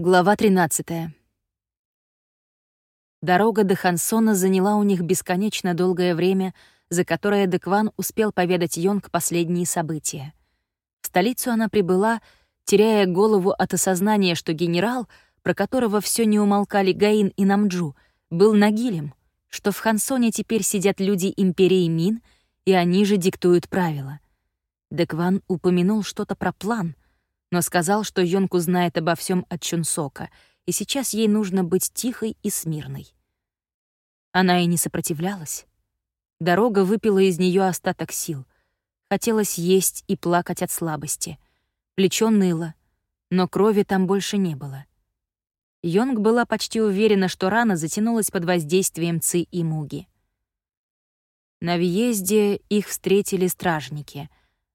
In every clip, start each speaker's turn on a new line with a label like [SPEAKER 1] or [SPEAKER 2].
[SPEAKER 1] Глава 13. Дорога до Хансона заняла у них бесконечно долгое время, за которое Декван успел поведать Йонг последние события. В столицу она прибыла, теряя голову от осознания, что генерал, про которого все не умолкали Гаин и Намджу, был Нагилем, что в Хансоне теперь сидят люди Империи Мин, и они же диктуют правила. Декван упомянул что-то про план — но сказал, что Йонку знает обо всем от Чунсока, и сейчас ей нужно быть тихой и смирной. Она и не сопротивлялась. Дорога выпила из нее остаток сил. Хотелось есть и плакать от слабости. Плечо ныло, но крови там больше не было. Йонг была почти уверена, что рана затянулась под воздействием Ци и Муги. На въезде их встретили стражники.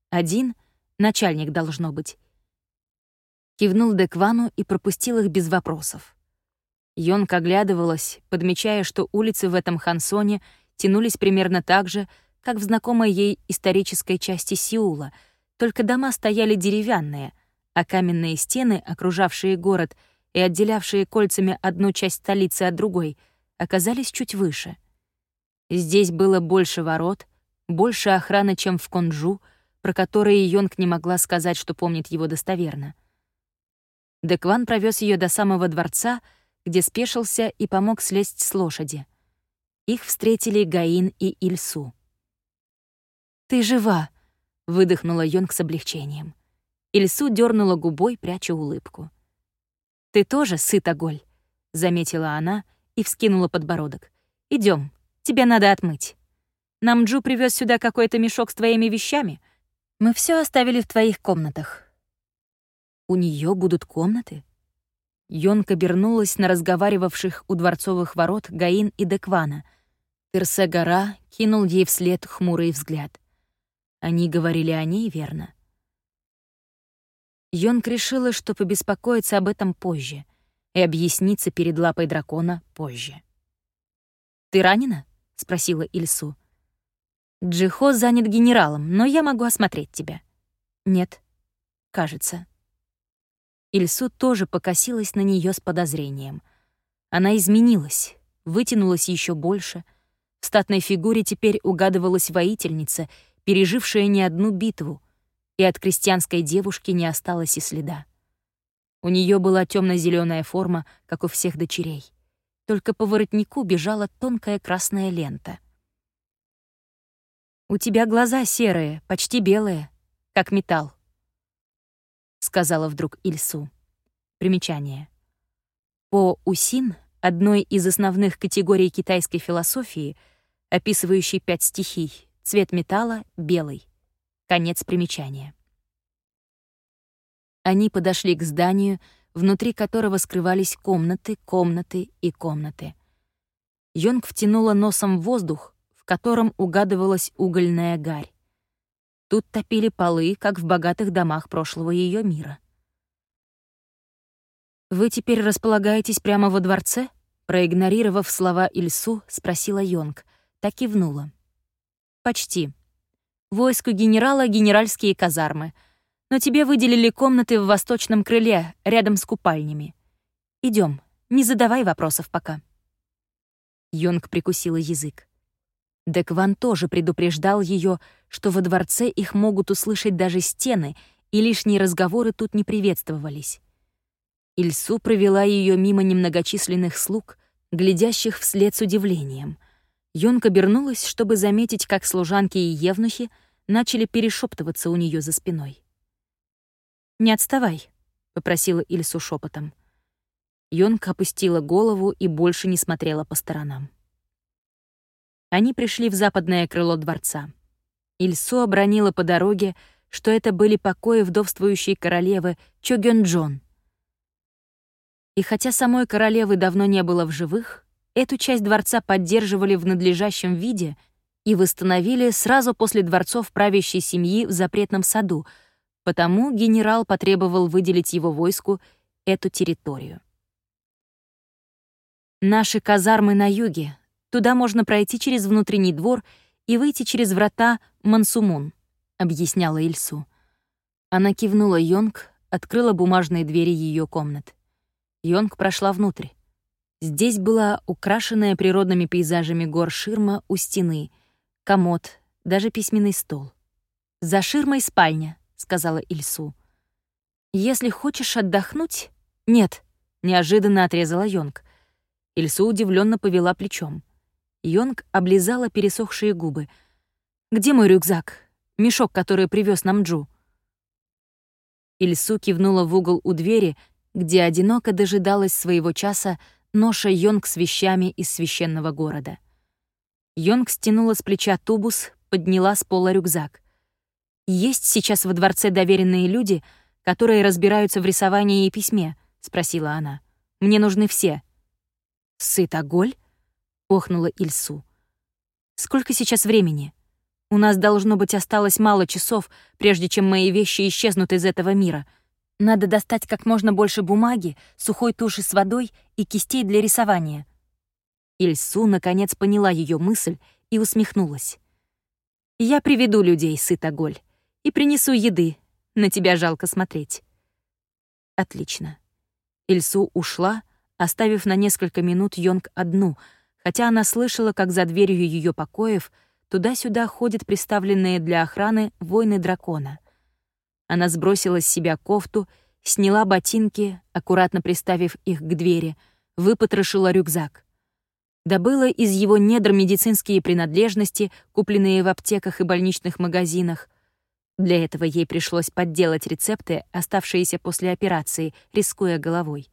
[SPEAKER 1] Один — начальник должно быть, кивнул Деквану и пропустил их без вопросов. Йонг оглядывалась, подмечая, что улицы в этом Хансоне тянулись примерно так же, как в знакомой ей исторической части Сеула, только дома стояли деревянные, а каменные стены, окружавшие город и отделявшие кольцами одну часть столицы от другой, оказались чуть выше. Здесь было больше ворот, больше охраны, чем в Конджу, про которые Йонг не могла сказать, что помнит его достоверно. Декван провез ее до самого дворца, где спешился и помог слезть с лошади. Их встретили Гаин и Ильсу. «Ты жива!» — выдохнула Йонг с облегчением. Ильсу дернула губой, пряча улыбку. «Ты тоже сыта, Голь», — заметила она и вскинула подбородок. Идем, тебя надо отмыть. Нам Джу привез сюда какой-то мешок с твоими вещами. Мы все оставили в твоих комнатах. У нее будут комнаты? Йонка обернулась на разговаривавших у дворцовых ворот Гаин и Деквана. Терсе-гора кинул ей вслед хмурый взгляд. Они говорили о ней, верно? Йонг решила, что побеспокоится об этом позже и объяснится перед лапой дракона позже. «Ты ранена?» — спросила Ильсу. «Джихо занят генералом, но я могу осмотреть тебя». «Нет, кажется». Ильсу тоже покосилась на нее с подозрением. Она изменилась, вытянулась еще больше. В статной фигуре теперь угадывалась воительница, пережившая не одну битву, и от крестьянской девушки не осталось и следа. У нее была темно-зеленая форма, как у всех дочерей. Только по воротнику бежала тонкая красная лента. «У тебя глаза серые, почти белые, как металл», сказала вдруг Ильсу. Примечание. По Усин, одной из основных категорий китайской философии, описывающей пять стихий, цвет металла — белый. Конец примечания. Они подошли к зданию, внутри которого скрывались комнаты, комнаты и комнаты. Йонг втянула носом воздух, в котором угадывалась угольная гарь. Тут топили полы, как в богатых домах прошлого ее мира. «Вы теперь располагаетесь прямо во дворце?» Проигнорировав слова Ильсу, спросила Йонг. Так и внула. «Почти. Войску генерала — генеральские казармы. Но тебе выделили комнаты в восточном крыле, рядом с купальнями. Идем, не задавай вопросов пока». Йонг прикусила язык. Декван тоже предупреждал ее, что во дворце их могут услышать даже стены, и лишние разговоры тут не приветствовались. Ильсу провела ее мимо немногочисленных слуг, глядящих вслед с удивлением. Йонка обернулась, чтобы заметить, как служанки и евнухи начали перешептываться у нее за спиной. «Не отставай», — попросила Ильсу шепотом. Йонка опустила голову и больше не смотрела по сторонам. Они пришли в западное крыло дворца. Ильсу обронила по дороге, что это были покои вдовствующей королевы Чогён-Джон. И хотя самой королевы давно не было в живых, эту часть дворца поддерживали в надлежащем виде и восстановили сразу после дворцов правящей семьи в запретном саду, потому генерал потребовал выделить его войску эту территорию. Наши казармы на юге, Туда можно пройти через внутренний двор и выйти через врата Мансумун», — объясняла Ильсу. Она кивнула Йонг, открыла бумажные двери ее комнат. Йонг прошла внутрь. Здесь была украшенная природными пейзажами гор ширма у стены, комод, даже письменный стол. «За ширмой спальня», — сказала Ильсу. «Если хочешь отдохнуть...» «Нет», — неожиданно отрезала Йонг. Ильсу удивленно повела плечом. Йонг облизала пересохшие губы. «Где мой рюкзак? Мешок, который привез нам Джу?» Ильсу кивнула в угол у двери, где одиноко дожидалась своего часа ноша Йонг с вещами из священного города. Йонг стянула с плеча тубус, подняла с пола рюкзак. «Есть сейчас во дворце доверенные люди, которые разбираются в рисовании и письме?» — спросила она. «Мне нужны все». «Сытоголь?» — охнула Ильсу. «Сколько сейчас времени? У нас, должно быть, осталось мало часов, прежде чем мои вещи исчезнут из этого мира», надо достать как можно больше бумаги, сухой туши с водой и кистей для рисования. Ильсу наконец поняла ее мысль и усмехнулась. «Я приведу людей, сытоголь, и принесу еды. На тебя жалко смотреть». Отлично. Ильсу ушла, оставив на несколько минут Йонг одну, хотя она слышала, как за дверью ее покоев туда-сюда ходят приставленные для охраны воины дракона. Она сбросила с себя кофту, сняла ботинки, аккуратно приставив их к двери, выпотрошила рюкзак. Добыла из его недр медицинские принадлежности, купленные в аптеках и больничных магазинах. Для этого ей пришлось подделать рецепты, оставшиеся после операции, рискуя головой.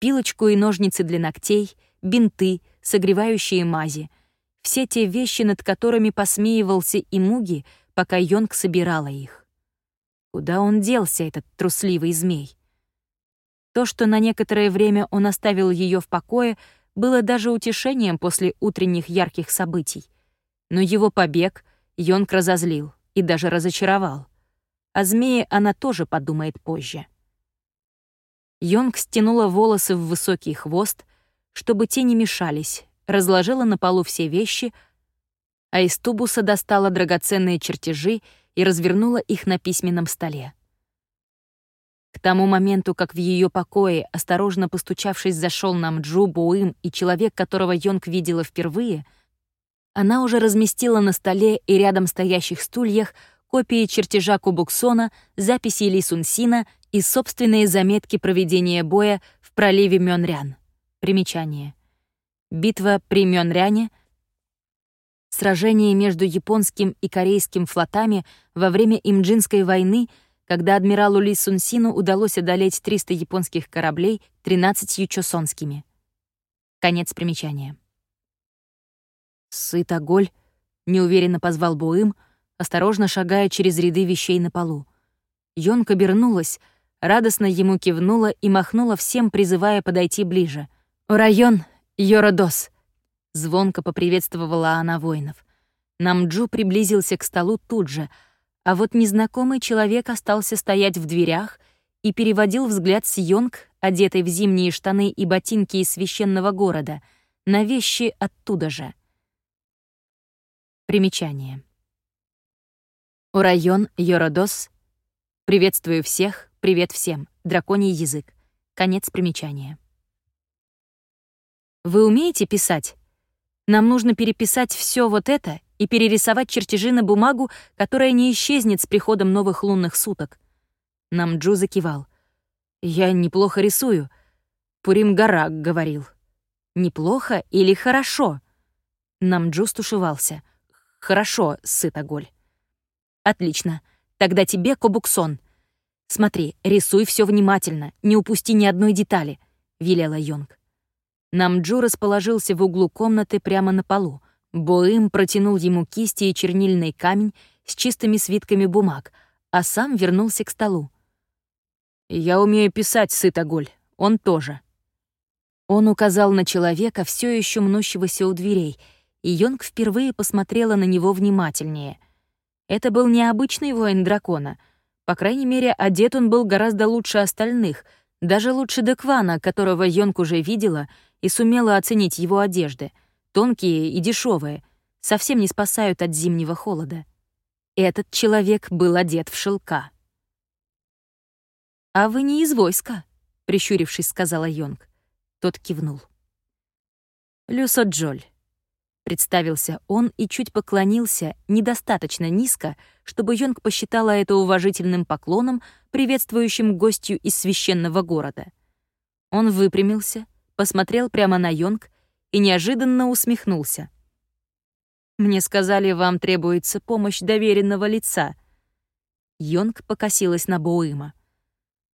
[SPEAKER 1] Пилочку и ножницы для ногтей, бинты, согревающие мази. Все те вещи, над которыми посмеивался и Муги, пока Йонг собирала их. Куда он делся, этот трусливый змей? То, что на некоторое время он оставил ее в покое, было даже утешением после утренних ярких событий. Но его побег Йонг разозлил и даже разочаровал. О змее она тоже подумает позже. Йонг стянула волосы в высокий хвост, чтобы те не мешались, разложила на полу все вещи, а из тубуса достала драгоценные чертежи и развернула их на письменном столе. К тому моменту, как в ее покое, осторожно постучавшись, зашел нам Джу Буим и человек, которого Йонг видела впервые, она уже разместила на столе и рядом стоящих стульях копии чертежа Кубуксона, записи Ли Сунсина и собственные заметки проведения боя в проливе Мёнрян. Примечание. Битва при Мёнряне Сражение между японским и корейским флотами во время Имджинской войны, когда адмиралу Ли Сунсину удалось одолеть 300 японских кораблей 13 чосонскими. Конец примечания. «Сытоголь», — неуверенно позвал Буым, осторожно шагая через ряды вещей на полу. Йонка обернулась, радостно ему кивнула и махнула всем, призывая подойти ближе. «Район, Йородос!» Звонко поприветствовала она воинов. Намджу приблизился к столу тут же, а вот незнакомый человек остался стоять в дверях и переводил взгляд с Йонг, одетой в зимние штаны и ботинки из священного города, на вещи оттуда же. Примечание. Урайон Йородос. Приветствую всех, привет всем. Драконий язык. Конец примечания. Вы умеете писать? Нам нужно переписать все вот это и перерисовать чертежи на бумагу, которая не исчезнет с приходом новых лунных суток. Нам Джу закивал. «Я неплохо рисую», — Пурим Гарак говорил. «Неплохо или хорошо?» Нам Джу стушевался. «Хорошо, сытоголь». «Отлично. Тогда тебе Кобуксон. Смотри, рисуй все внимательно, не упусти ни одной детали», — велела Йонг. Намджу расположился в углу комнаты прямо на полу. Боим протянул ему кисти и чернильный камень с чистыми свитками бумаг, а сам вернулся к столу. «Я умею писать, Сытоголь. Он тоже». Он указал на человека, все еще мнущегося у дверей, и Йонг впервые посмотрела на него внимательнее. Это был необычный воин дракона. По крайней мере, одет он был гораздо лучше остальных, даже лучше Деквана, которого Йонг уже видела — и сумела оценить его одежды, тонкие и дешевые, совсем не спасают от зимнего холода. Этот человек был одет в шелка. «А вы не из войска», — прищурившись, сказала Йонг. Тот кивнул. «Люсо Джоль», — представился он и чуть поклонился, недостаточно низко, чтобы Йонг посчитала это уважительным поклоном, приветствующим гостью из священного города. Он выпрямился, посмотрел прямо на Йонг и неожиданно усмехнулся. «Мне сказали, вам требуется помощь доверенного лица». Йонг покосилась на Боуима.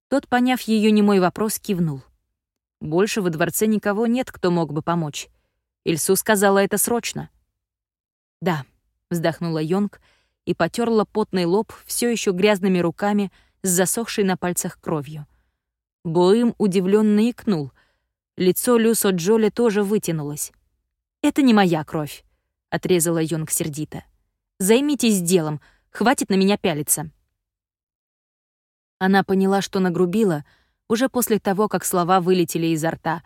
[SPEAKER 1] Тот, поняв ее немой вопрос, кивнул. Больше во дворце никого нет, кто мог бы помочь. Ильсу сказала это срочно. «Да», — вздохнула Йонг и потерла потный лоб все еще грязными руками с засохшей на пальцах кровью. Боим удивленно икнул. Лицо Люсо Джоли тоже вытянулось. «Это не моя кровь», — отрезала Йонг сердито. «Займитесь делом, хватит на меня пялиться». Она поняла, что нагрубила, уже после того, как слова вылетели изо рта,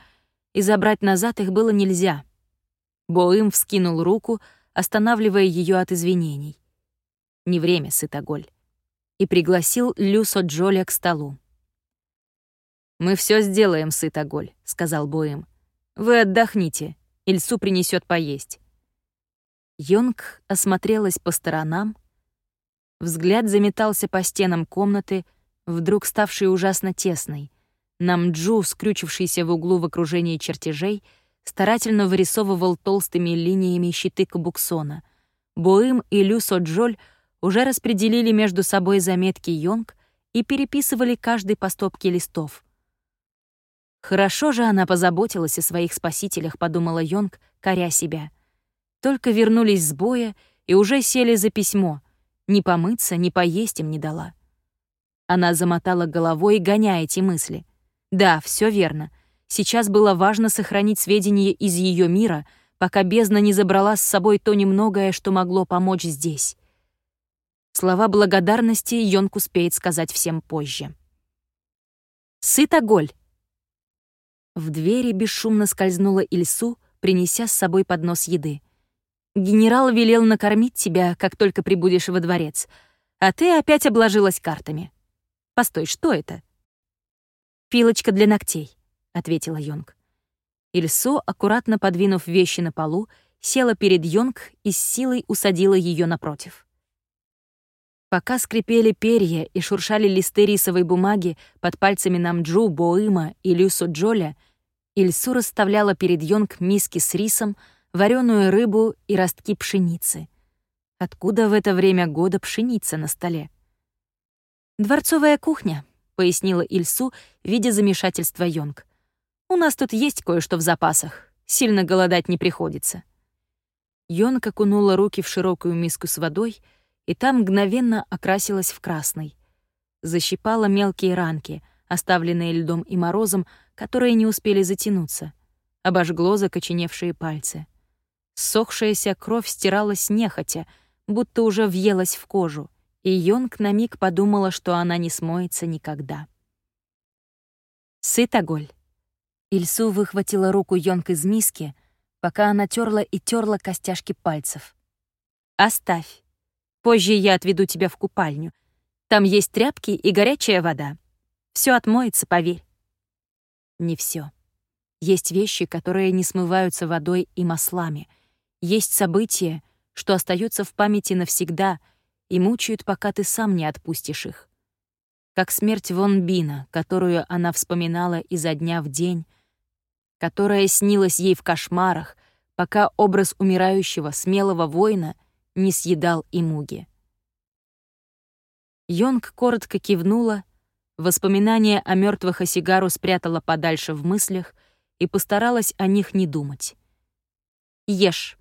[SPEAKER 1] и забрать назад их было нельзя. Боим вскинул руку, останавливая ее от извинений. Не время, Сытоголь. И пригласил Люсо Джоля к столу. «Мы все сделаем, Сытоголь», — сказал Боим. «Вы отдохните, Ильсу принесет поесть». Йонг осмотрелась по сторонам. Взгляд заметался по стенам комнаты, вдруг ставшей ужасно тесной. Намджу, скрючившийся в углу в окружении чертежей, старательно вырисовывал толстыми линиями щиты Кабуксона. Боим и Люсо Джоль уже распределили между собой заметки Йонг и переписывали каждый по стопке листов. Хорошо же она позаботилась о своих спасителях, подумала Йонг, коря себя. Только вернулись с боя и уже сели за письмо. Ни помыться, ни поесть им не дала. Она замотала головой, гоняя эти мысли. Да, все верно. Сейчас было важно сохранить сведения из ее мира, пока бездна не забрала с собой то немногое, что могло помочь здесь. Слова благодарности Йонг успеет сказать всем позже. «Сыта голь!» В двери бесшумно скользнула Ильсу, принеся с собой поднос еды. «Генерал велел накормить тебя, как только прибудешь во дворец, а ты опять обложилась картами». Постой, что это? Пилочка для ногтей, ответила Йонг. Ильсо, аккуратно подвинув вещи на полу, села перед Йонг и с силой усадила ее напротив. Пока скрипели перья и шуршали листы рисовой бумаги под пальцами Намджу, Боима и Люсо Джоля, Ильсу расставляла перед Йонг миски с рисом, вареную рыбу и ростки пшеницы. Откуда в это время года пшеница на столе? «Дворцовая кухня», — пояснила Ильсу, видя замешательство Йонг. «У нас тут есть кое-что в запасах. Сильно голодать не приходится». Йонг окунула руки в широкую миску с водой, и там мгновенно окрасилась в красный. Защипала мелкие ранки, оставленные льдом и морозом, которые не успели затянуться. Обожгло закоченевшие пальцы. Сохшаяся кровь стиралась нехотя, будто уже въелась в кожу — и Йонг на миг подумала, что она не смоется никогда. «Сытоголь!» Ильсу выхватила руку Йонг из миски, пока она терла и терла костяшки пальцев. «Оставь. Позже я отведу тебя в купальню. Там есть тряпки и горячая вода. Все отмоется, поверь». Не все. Есть вещи, которые не смываются водой и маслами. Есть события, что остаются в памяти навсегда — и мучают, пока ты сам не отпустишь их. Как смерть Вон Бина, которую она вспоминала изо дня в день, которая снилась ей в кошмарах, пока образ умирающего смелого воина не съедал и муги. Йонг коротко кивнула, воспоминания о мертвых Осигару спрятала подальше в мыслях и постаралась о них не думать. «Ешь».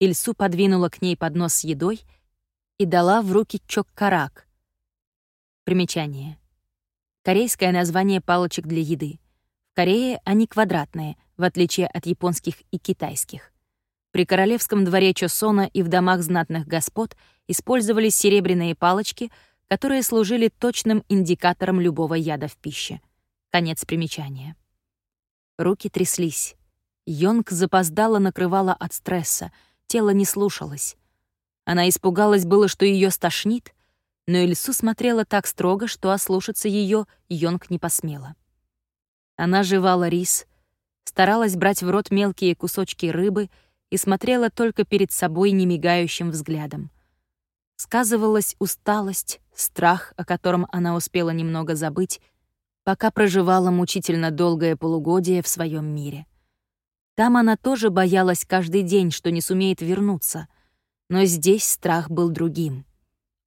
[SPEAKER 1] Ильсу подвинула к ней поднос с едой — и дала в руки чок-карак. Примечание. Корейское название палочек для еды. В Корее они квадратные, в отличие от японских и китайских. При королевском дворе Чосона и в домах знатных господ использовались серебряные палочки, которые служили точным индикатором любого яда в пище. Конец примечания. Руки тряслись. Йонг запоздало накрывала от стресса, тело не слушалось. Она испугалась было, что ее стошнит, но Ильсу смотрела так строго, что ослушаться ее Йонг не посмела. Она жевала рис, старалась брать в рот мелкие кусочки рыбы и смотрела только перед собой немигающим взглядом. Сказывалась усталость, страх, о котором она успела немного забыть, пока проживала мучительно долгое полугодие в своем мире. Там она тоже боялась каждый день, что не сумеет вернуться, но здесь страх был другим.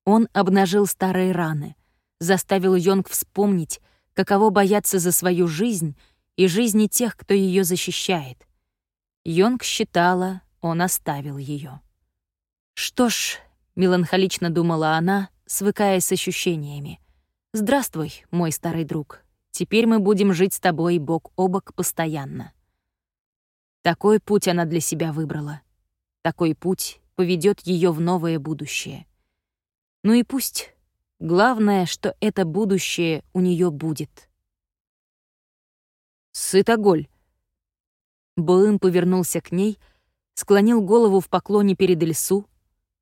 [SPEAKER 1] Он обнажил старые раны, заставил Йонг вспомнить, каково бояться за свою жизнь и жизни тех, кто ее защищает. Йонг считала, он оставил ее. Что ж, меланхолично думала она, свыкаясь с ощущениями. «Здравствуй, мой старый друг. Теперь мы будем жить с тобой бок о бок постоянно». Такой путь она для себя выбрала. Такой путь поведет ее в новое будущее. Ну и пусть. Главное, что это будущее у нее будет. «Сытоголь!» Боым повернулся к ней, склонил голову в поклоне перед Ильсу,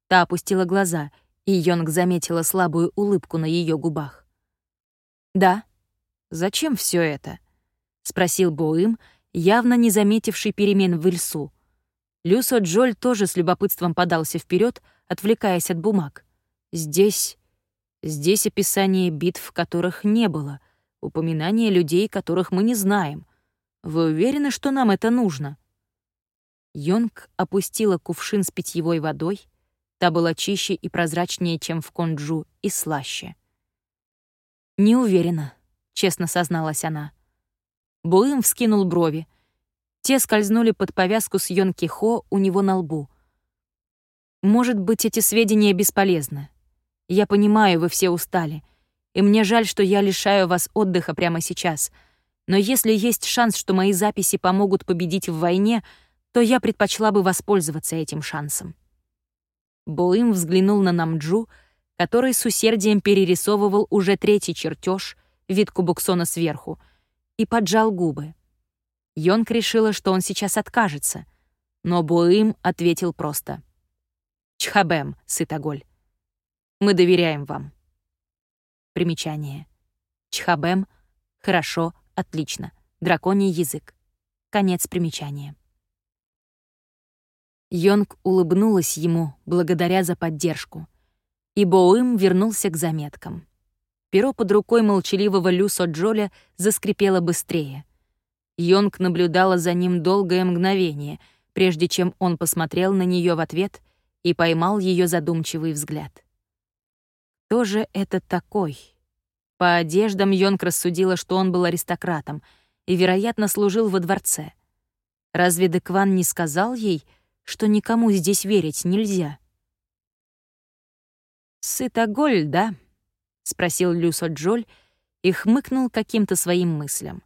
[SPEAKER 1] Та опустила глаза, и Йонг заметила слабую улыбку на ее губах. «Да. Зачем все это?» — спросил Боим, явно не заметивший перемен в Ильсу. Люсо Джоль тоже с любопытством подался вперед, отвлекаясь от бумаг. «Здесь... здесь описание битв, которых не было, упоминание людей, которых мы не знаем. Вы уверены, что нам это нужно?» Йонг опустила кувшин с питьевой водой, Та была чище и прозрачнее, чем в Конджу, и слаще. «Не уверена», — честно созналась она. Буим вскинул брови. Те скользнули под повязку с Йонки Хо у него на лбу. «Может быть, эти сведения бесполезны. Я понимаю, вы все устали, и мне жаль, что я лишаю вас отдыха прямо сейчас. Но если есть шанс, что мои записи помогут победить в войне, то я предпочла бы воспользоваться этим шансом». Боим взглянул на Намджу, который с усердием перерисовывал уже третий чертеж, вид Кубуксона сверху, и поджал губы. Йонг решила, что он сейчас откажется, но Боим ответил просто. «Чхабем, Сытоголь. Мы доверяем вам». Примечание. Чхабем — хорошо, отлично. Драконий язык. Конец примечания. Йонг улыбнулась ему благодаря за поддержку. И Боуим вернулся к заметкам. Перо под рукой молчаливого Люсо Джоля заскрипело быстрее. Йонг наблюдала за ним долгое мгновение, прежде чем он посмотрел на нее в ответ и поймал ее задумчивый взгляд. Кто же это такой? По одеждам Йонг рассудила, что он был аристократом и, вероятно, служил во дворце. Разве Декван не сказал ей, что никому здесь верить нельзя. «Сытоголь, да?» — спросил Люсо Джоль и хмыкнул каким-то своим мыслям.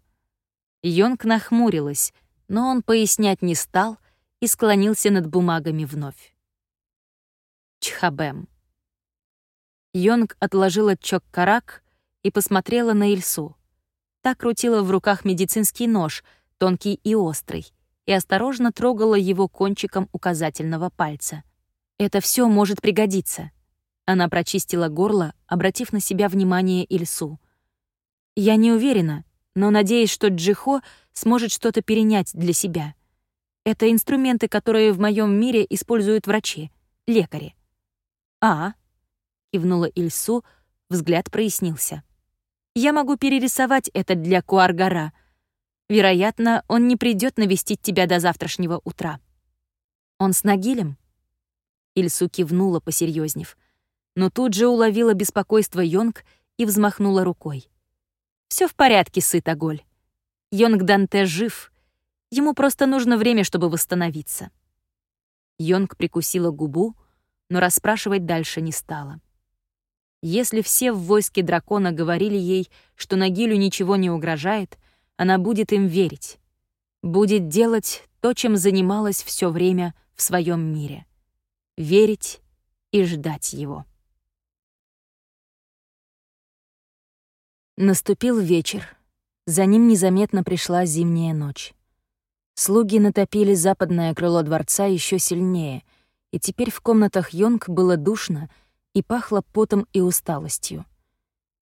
[SPEAKER 1] Йонг нахмурилась, но он пояснять не стал и склонился над бумагами вновь. Чхабем. Йонг отложила чок-карак и посмотрела на Ильсу. Та крутила в руках медицинский нож, тонкий и острый, и осторожно трогала его кончиком указательного пальца. «Это все может пригодиться». Она прочистила горло, обратив на себя внимание Ильсу. «Я не уверена, но надеюсь, что Джихо сможет что-то перенять для себя. Это инструменты, которые в моем мире используют врачи, лекари». «А?» — кивнула Ильсу, взгляд прояснился. «Я могу перерисовать это для Куаргара», Вероятно, он не придет навестить тебя до завтрашнего утра. Он с Нагилем?» Ильсу кивнула, посерьезнев, но тут же уловила беспокойство Йонг и взмахнула рукой. Все в порядке, Сытоголь. Йонг Данте жив. Ему просто нужно время, чтобы восстановиться». Йонг прикусила губу, но расспрашивать дальше не стала. Если все в войске дракона говорили ей, что Нагилю ничего не угрожает, она будет им верить, будет делать то, чем занималась все время в своем мире. Верить и ждать его. Наступил вечер. За ним незаметно пришла зимняя ночь. Слуги натопили западное крыло дворца еще сильнее, и теперь в комнатах Йонг было душно и пахло потом и усталостью.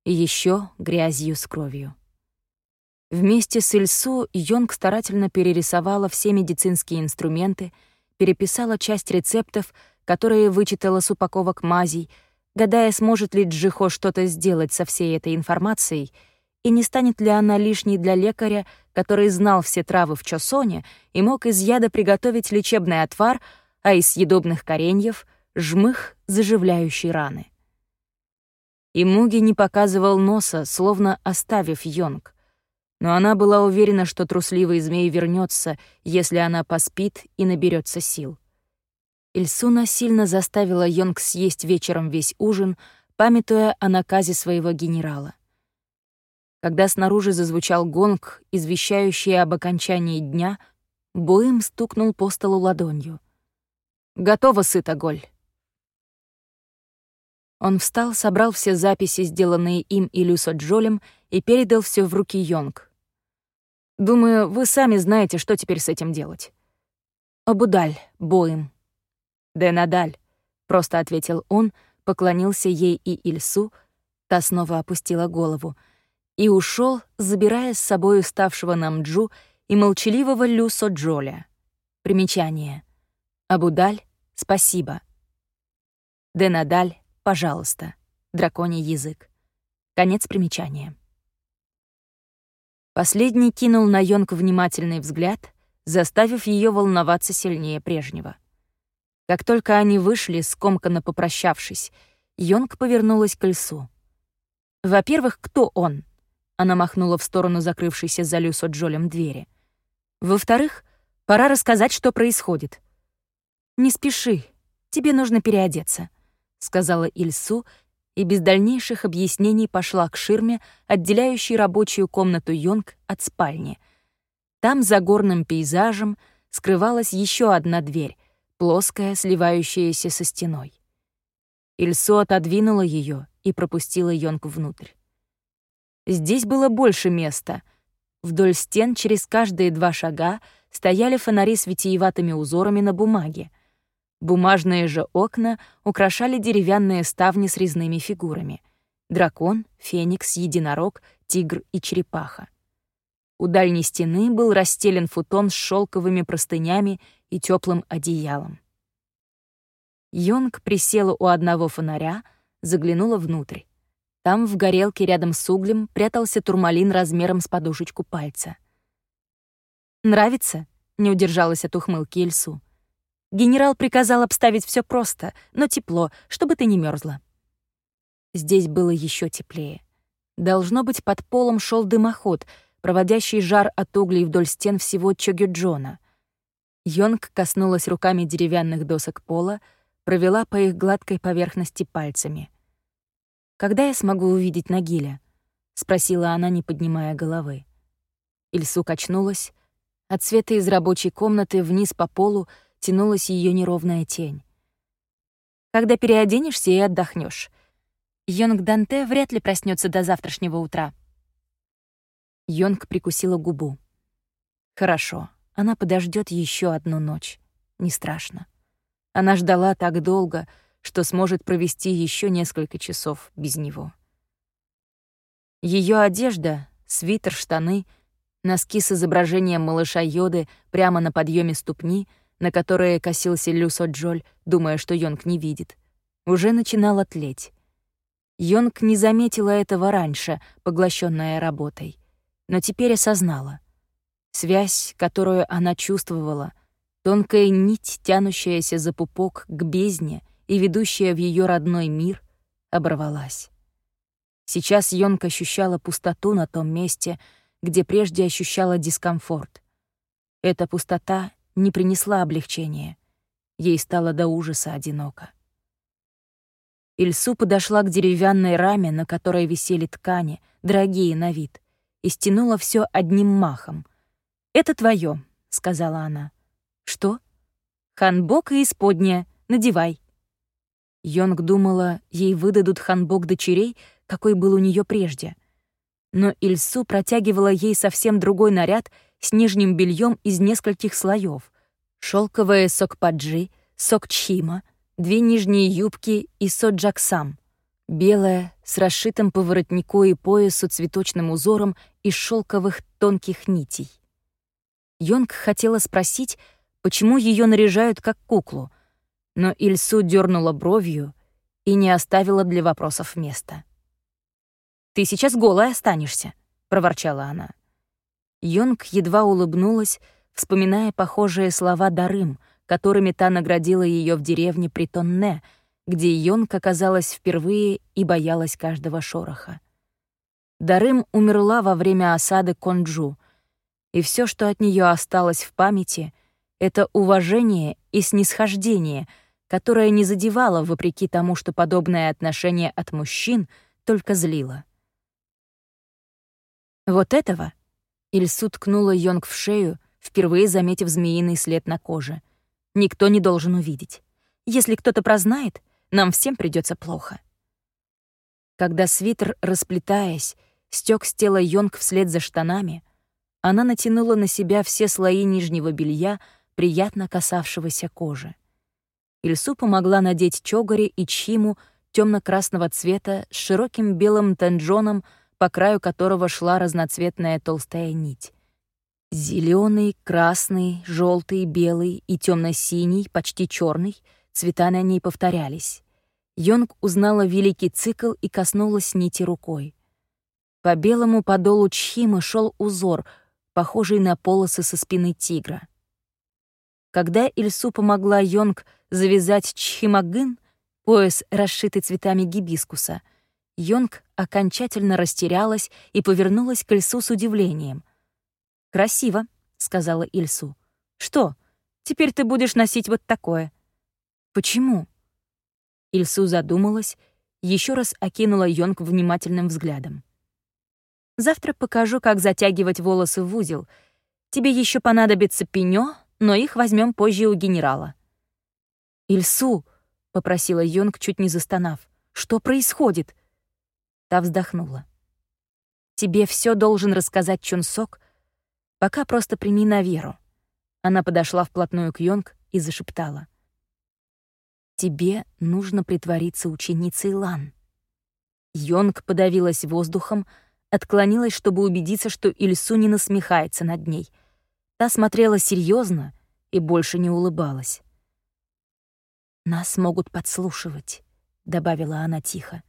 [SPEAKER 1] И еще грязью с кровью. Вместе с Ильсу Йонг старательно перерисовала все медицинские инструменты, переписала часть рецептов, которые вычитала с упаковок мазей, гадая, сможет ли Джихо что-то сделать со всей этой информацией, и не станет ли она лишней для лекаря, который знал все травы в Чосоне и мог из яда приготовить лечебный отвар, а из съедобных кореньев — жмых, заживляющий раны. И Муги не показывал носа, словно оставив Йонг — но она была уверена, что трусливый змей вернется, если она поспит и наберется сил. Ильсу насильно заставила Йонг съесть вечером весь ужин, памятуя о наказе своего генерала. Когда снаружи зазвучал гонг, извещающий об окончании дня, Буим стукнул по столу ладонью. «Готово, сытоголь!» Он встал, собрал все записи, сделанные им и Люсо Джолем, и передал все в руки Йонг. Думаю, вы сами знаете, что теперь с этим делать. Обудаль, боем. Да надаль, просто ответил он, поклонился ей и Ильсу, та снова опустила голову, и ушел, забирая с собой уставшего Намджу и молчаливого Люсо Джоля. Примечание. Абудаль, спасибо. Денадаль, пожалуйста. Драконий язык. Конец примечания. Последний кинул на Йонг внимательный взгляд, заставив ее волноваться сильнее прежнего. Как только они вышли, скомканно попрощавшись, Йонг повернулась к Льсу. «Во-первых, кто он?» Она махнула в сторону закрывшейся за Люсо Джолем двери. «Во-вторых, пора рассказать, что происходит». «Не спеши, тебе нужно переодеться», — сказала Ильсу, и без дальнейших объяснений пошла к ширме, отделяющей рабочую комнату Йонг от спальни. Там, за горным пейзажем, скрывалась еще одна дверь, плоская, сливающаяся со стеной. Ильсо отодвинула ее и пропустила Йонг внутрь. Здесь было больше места. Вдоль стен через каждые два шага стояли фонари с витиеватыми узорами на бумаге — Бумажные же окна украшали деревянные ставни с резными фигурами. Дракон, феникс, единорог, тигр и черепаха. У дальней стены был расстелен футон с шелковыми простынями и теплым одеялом. Йонг присела у одного фонаря, заглянула внутрь. Там в горелке рядом с углем прятался турмалин размером с подушечку пальца. «Нравится?» — не удержалась от ухмылки Ильсу. Генерал приказал обставить все просто, но тепло, чтобы ты не мерзла. Здесь было еще теплее. Должно быть, под полом шел дымоход, проводящий жар от углей вдоль стен всего Чогюджона. Йонг коснулась руками деревянных досок пола, провела по их гладкой поверхности пальцами. «Когда я смогу увидеть Нагиля?» — спросила она, не поднимая головы. Ильсу качнулась. От света из рабочей комнаты вниз по полу тянулась ее неровная тень. «Когда переоденешься и отдохнешь, Йонг Данте вряд ли проснется до завтрашнего утра». Йонг прикусила губу. «Хорошо, она подождет еще одну ночь. Не страшно. Она ждала так долго, что сможет провести еще несколько часов без него. Ее одежда, свитер, штаны, носки с изображением малыша Йоды прямо на подъеме ступни — на которые косился Люсо Джоль, думая, что Йонг не видит, уже начинала тлеть. Йонг не заметила этого раньше, поглощенная работой, но теперь осознала. Связь, которую она чувствовала, тонкая нить, тянущаяся за пупок к бездне и ведущая в ее родной мир, оборвалась. Сейчас Йонг ощущала пустоту на том месте, где прежде ощущала дискомфорт. Эта пустота не принесла облегчения. Ей стало до ужаса одиноко. Ильсу подошла к деревянной раме, на которой висели ткани, дорогие на вид, и стянула все одним махом. «Это твое, сказала она. «Что?» «Ханбок и исподняя. Надевай». Йонг думала, ей выдадут ханбок дочерей, какой был у нее прежде. Но Ильсу протягивала ей совсем другой наряд с нижним бельем из нескольких слоев. Шелковые сокпаджи, сокчхима, две нижние юбки и соджаксам, белая, с расшитым по воротнику и поясу цветочным узором из шелковых тонких нитей. Йонг хотела спросить, почему ее наряжают как куклу, но Ильсу дернула бровью и не оставила для вопросов места. «Ты сейчас голая останешься», — проворчала она. Йонг едва улыбнулась, вспоминая похожие слова Дарым, которыми та наградила ее в деревне при Тонне, где Йонг оказалась впервые и боялась каждого шороха. Дарым умерла во время осады Конджу, и все, что от нее осталось в памяти, это уважение и снисхождение, которое не задевало, вопреки тому, что подобное отношение от мужчин только злило. Вот этого Ильсу ткнула Йонг в шею, впервые заметив змеиный след на коже. Никто не должен увидеть. Если кто-то прознает, нам всем придется плохо. Когда свитер, расплетаясь, стек с тела Йонг вслед за штанами, она натянула на себя все слои нижнего белья, приятно касавшегося кожи. Ильсу помогла надеть чогари и чхиму темно-красного цвета с широким белым танджоном, по краю которого шла разноцветная толстая нить. Зеленый, красный, желтый, белый и темно-синий, почти черный, цвета на ней повторялись. Йонг узнала великий цикл и коснулась нити рукой. По белому подолу чхимы шел узор, похожий на полосы со спины тигра. Когда Ильсу помогла Йонг завязать чхимагын, пояс, расшитый цветами гибискуса, Йонг окончательно растерялась и повернулась к Ильсу с удивлением. «Красиво», — сказала Ильсу. «Что, теперь ты будешь носить вот такое?» «Почему?» Ильсу задумалась, еще раз окинула Йонг внимательным взглядом. Завтра покажу, как затягивать волосы в узел. Тебе еще понадобится пенё, но их возьмем позже у генерала». «Ильсу», — попросила Йонг, чуть не застонав, — «что происходит?» Та вздохнула. «Тебе все должен рассказать Чунсок, пока просто прими на веру». Она подошла вплотную к Йонг и зашептала. «Тебе нужно притвориться ученицей Лан». Йонг подавилась воздухом, отклонилась, чтобы убедиться, что Ильсу не насмехается над ней. Та смотрела серьезно и больше не улыбалась. «Нас могут подслушивать», — добавила она тихо.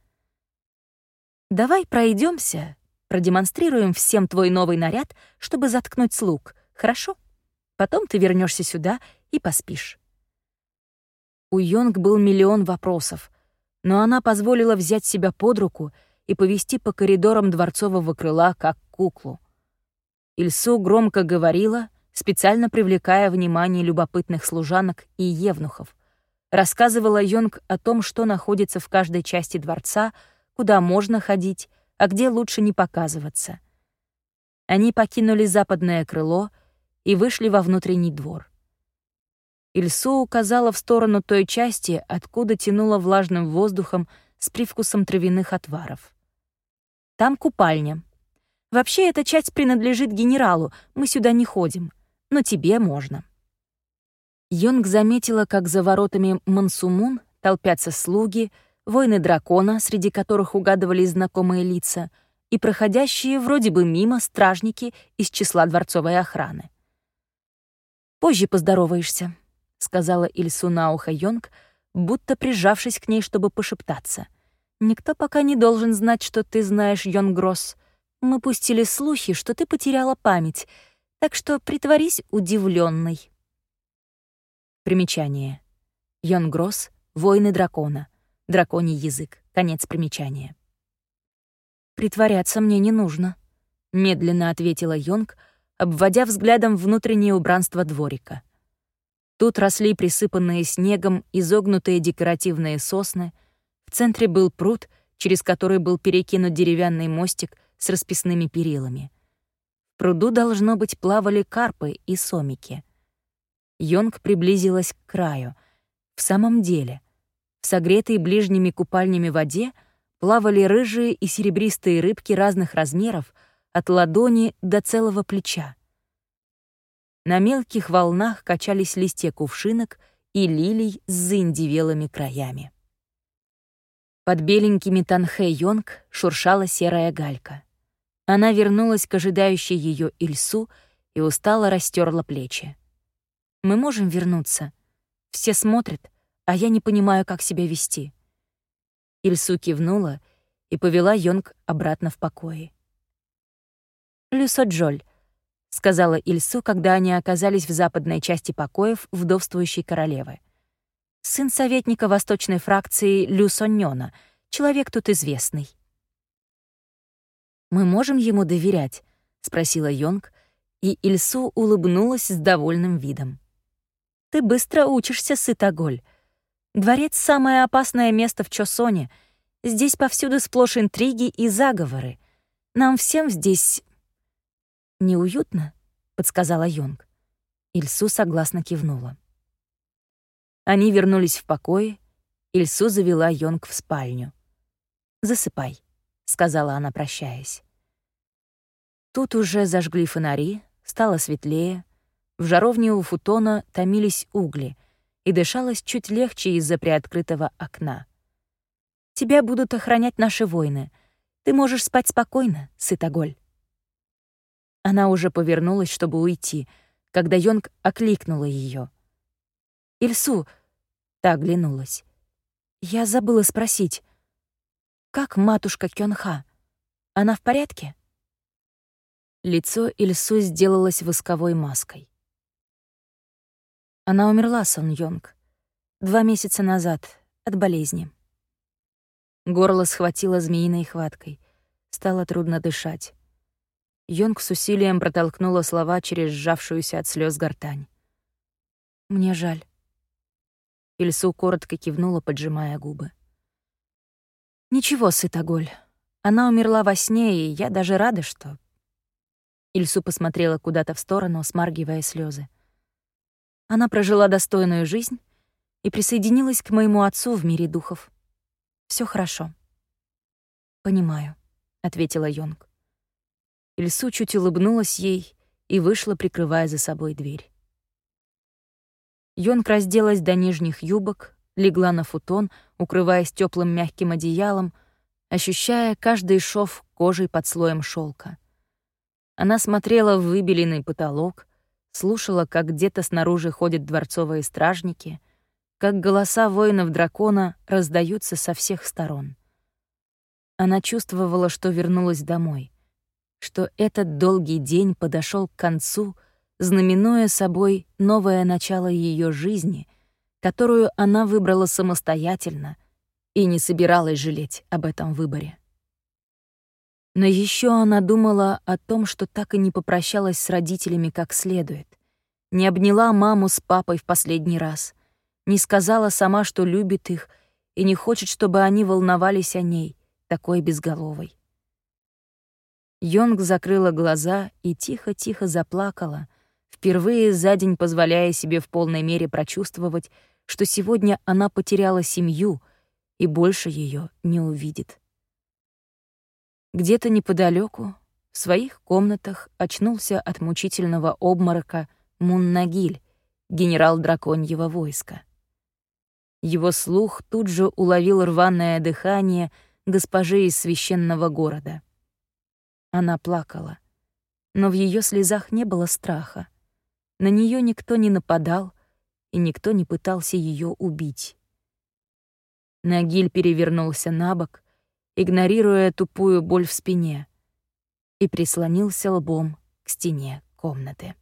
[SPEAKER 1] «Давай пройдемся, продемонстрируем всем твой новый наряд, чтобы заткнуть слуг, хорошо? Потом ты вернешься сюда и поспишь». У Йонг был миллион вопросов, но она позволила взять себя под руку — и повести по коридорам дворцового крыла как куклу. Ильсу громко говорила, специально привлекая внимание любопытных служанок и евнухов. Рассказывала Йонг о том, что находится в каждой части дворца, куда можно ходить, а где лучше не показываться. Они покинули западное крыло и вышли во внутренний двор. Ильсу указала в сторону той части, откуда тянуло влажным воздухом с привкусом травяных отваров. Там купальня. Вообще, эта часть принадлежит генералу, мы сюда не ходим. Но тебе можно». Йонг заметила, как за воротами Мансумун толпятся слуги, воины дракона, среди которых угадывались знакомые лица, и проходящие вроде бы мимо стражники из числа дворцовой охраны. «Позже поздороваешься», — сказала Ильсу на ухо Йонг, будто прижавшись к ней, чтобы пошептаться. Никто пока не должен знать, что ты знаешь Йонгросс. Мы пустили слухи, что ты потеряла память, так что притворись удивленной. Примечание. Йонгросс — воины дракона. Драконий язык. Конец примечания. «Притворяться мне не нужно», — медленно ответила Йонг, обводя взглядом внутреннее убранство дворика. Тут росли присыпанные снегом изогнутые декоративные сосны — в центре был пруд, через который был перекинут деревянный мостик с расписными перилами. В пруду, должно быть, плавали карпы и сомики. Йонг приблизилась к краю. В самом деле, в согретой ближними купальнями воде плавали рыжие и серебристые рыбки разных размеров, от ладони до целого плеча. На мелких волнах качались листья кувшинок и лилий с заиндивелыми краями. Под беленькими танхэ Йонг шуршала серая галька. Она вернулась к ожидающей ее Ильсу и устало растерла плечи. «Мы можем вернуться. Все смотрят, а я не понимаю, как себя вести». Ильсу кивнула и повела Йонг обратно в покое. «Люсо Джоль», — сказала Ильсу, когда они оказались в западной части покоев вдовствующей королевы. «Сын советника восточной фракции Люсоньона, человек тут известный». «Мы можем ему доверять?» — спросила Йонг, и Ильсу улыбнулась с довольным видом. «Ты быстро учишься, Сытоголь. Дворец — самое опасное место в Чосоне. Здесь повсюду сплошь интриги и заговоры. Нам всем здесь... неуютно?» — подсказала Йонг. Ильсу согласно кивнула. Они вернулись в покое. Ильсу завела Йонг в спальню. «Засыпай», — сказала она, прощаясь. Тут уже зажгли фонари, стало светлее. В жаровне у футона томились угли, и дышалось чуть легче из-за приоткрытого окна. «Тебя будут охранять наши воины. Ты можешь спать спокойно, Сытоголь». Она уже повернулась, чтобы уйти, когда Йонг окликнула ее. «Ильсу!» — та оглянулась. «Я забыла спросить, как матушка Кёнха? Она в порядке?» Лицо Ильсу сделалось восковой маской. Она умерла, Сон Йонг, два месяца назад от болезни. Горло схватило змеиной хваткой. Стало трудно дышать. Йонг с усилием протолкнула слова через сжавшуюся от слез гортань. «Мне жаль». Ильсу коротко кивнула, поджимая губы. «Ничего, Сытоголь. Она умерла во сне, и я даже рада, что...» Ильсу посмотрела куда-то в сторону, смаргивая слезы. Она прожила достойную жизнь и присоединилась к моему отцу в мире духов. Все хорошо. «Понимаю», — ответила Йонг. Ильсу чуть улыбнулась ей и вышла, прикрывая за собой дверь. Йонг разделась до нижних юбок, легла на футон, укрываясь теплым мягким одеялом, ощущая каждый шов кожей под слоем шелка. Она смотрела в выбеленный потолок, слушала, как где-то снаружи ходят дворцовые стражники, как голоса воинов дракона раздаются со всех сторон. Она чувствовала, что вернулась домой, что этот долгий день подошел к концу, знаменуя собой новое начало ее жизни — которую она выбрала самостоятельно и не собиралась жалеть об этом выборе. Но еще она думала о том, что так и не попрощалась с родителями как следует, не обняла маму с папой в последний раз, не сказала сама, что любит их и не хочет, чтобы они волновались о ней, такой безголовой. Йонг закрыла глаза и тихо-тихо заплакала, впервые за день позволяя себе в полной мере прочувствовать, что сегодня она потеряла семью и больше ее не увидит. Где-то неподалеку, в своих комнатах, очнулся от мучительного обморока Муннагиль, генерал драконьего войска. Его слух тут же уловил рваное дыхание госпожи из священного города. Она плакала, но в ее слезах не было страха. На нее никто не нападал, и никто не пытался ее убить. Нагиль перевернулся на бок, игнорируя тупую боль в спине, и прислонился лбом к стене комнаты.